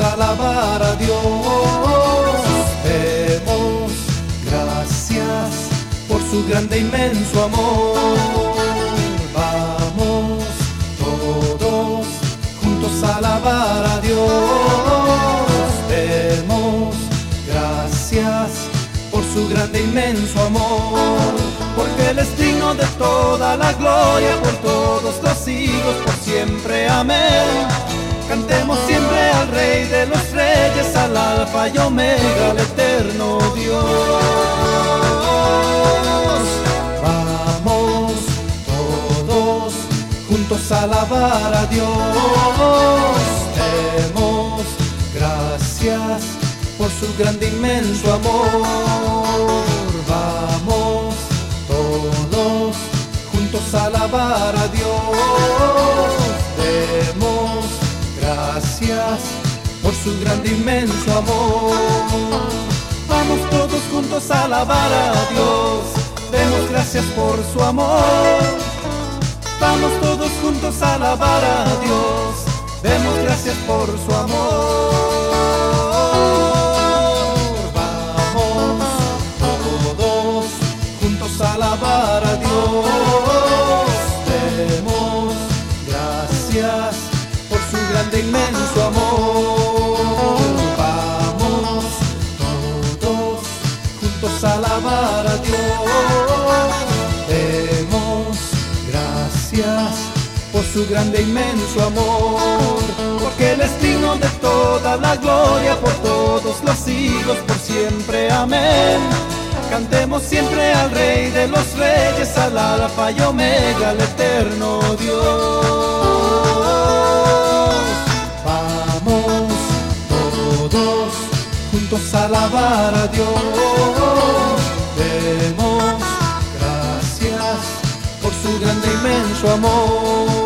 a alabar a Dios. Demos gracias por su grande inmenso amor. Vamos todos juntos a alabar a Dios. Demos gracias por su grande inmenso amor, porque Él es digno de toda la gloria por todos los siglos, por siempre. Amén. Cantemos siempre al Rey de los Reyes, al Alfa y Omega, al eterno Dios. Vamos todos juntos a alabar a Dios. Demos gracias por su grande inmenso amor. Vamos todos juntos a alabar a Dios. Por su grande inmenso amor. Vamos todos juntos a alabar a Dios. Demos gracias por su amor. Vamos todos juntos a alabar a Dios. Demos gracias por su amor. Vamos todos juntos a alabar a Dios. Su grande inmenso amor, porque Él es digno de toda la gloria por todos los siglos, por siempre. Amén. Cantemos siempre al Rey de los Reyes, al Alfa y Omega, al eterno Dios. Vamos todos juntos a alabar a Dios. Demos gracias por su grande inmenso amor.